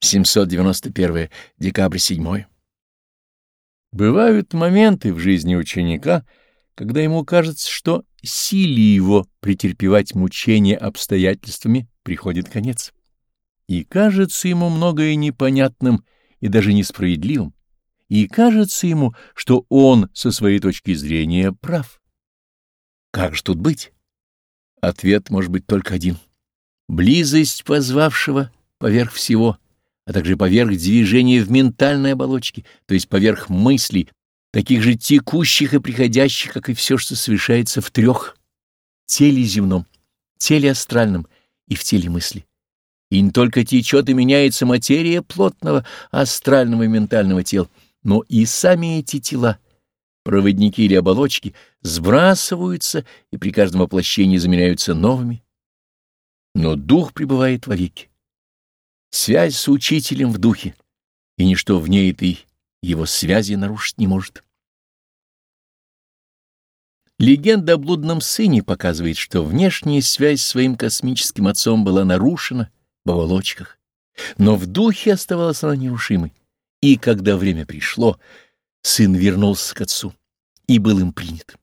791 декабрь 7. Бывают моменты в жизни ученика, когда ему кажется, что силе его претерпевать мучения обстоятельствами приходит конец. И кажется ему многое непонятным и даже несправедливым, и кажется ему, что он со своей точки зрения прав. Как же тут быть? Ответ может быть только один. Близость позвавшего поверх всего — а также поверх движения в ментальной оболочке, то есть поверх мыслей, таких же текущих и приходящих, как и все, что совершается в трех — теле земном, теле астральном и в теле мысли. И не только течет и меняется материя плотного астрального и ментального тела, но и сами эти тела, проводники или оболочки, сбрасываются и при каждом воплощении заменяются новыми. Но дух пребывает вовеки связь с учителем в духе, и ничто вне этой его связи нарушить не может. Легенда о блудном сыне показывает, что внешняя связь с своим космическим отцом была нарушена в оболочках, но в духе оставалась она нерушимой. И когда время пришло, сын вернулся к отцу и был им принят.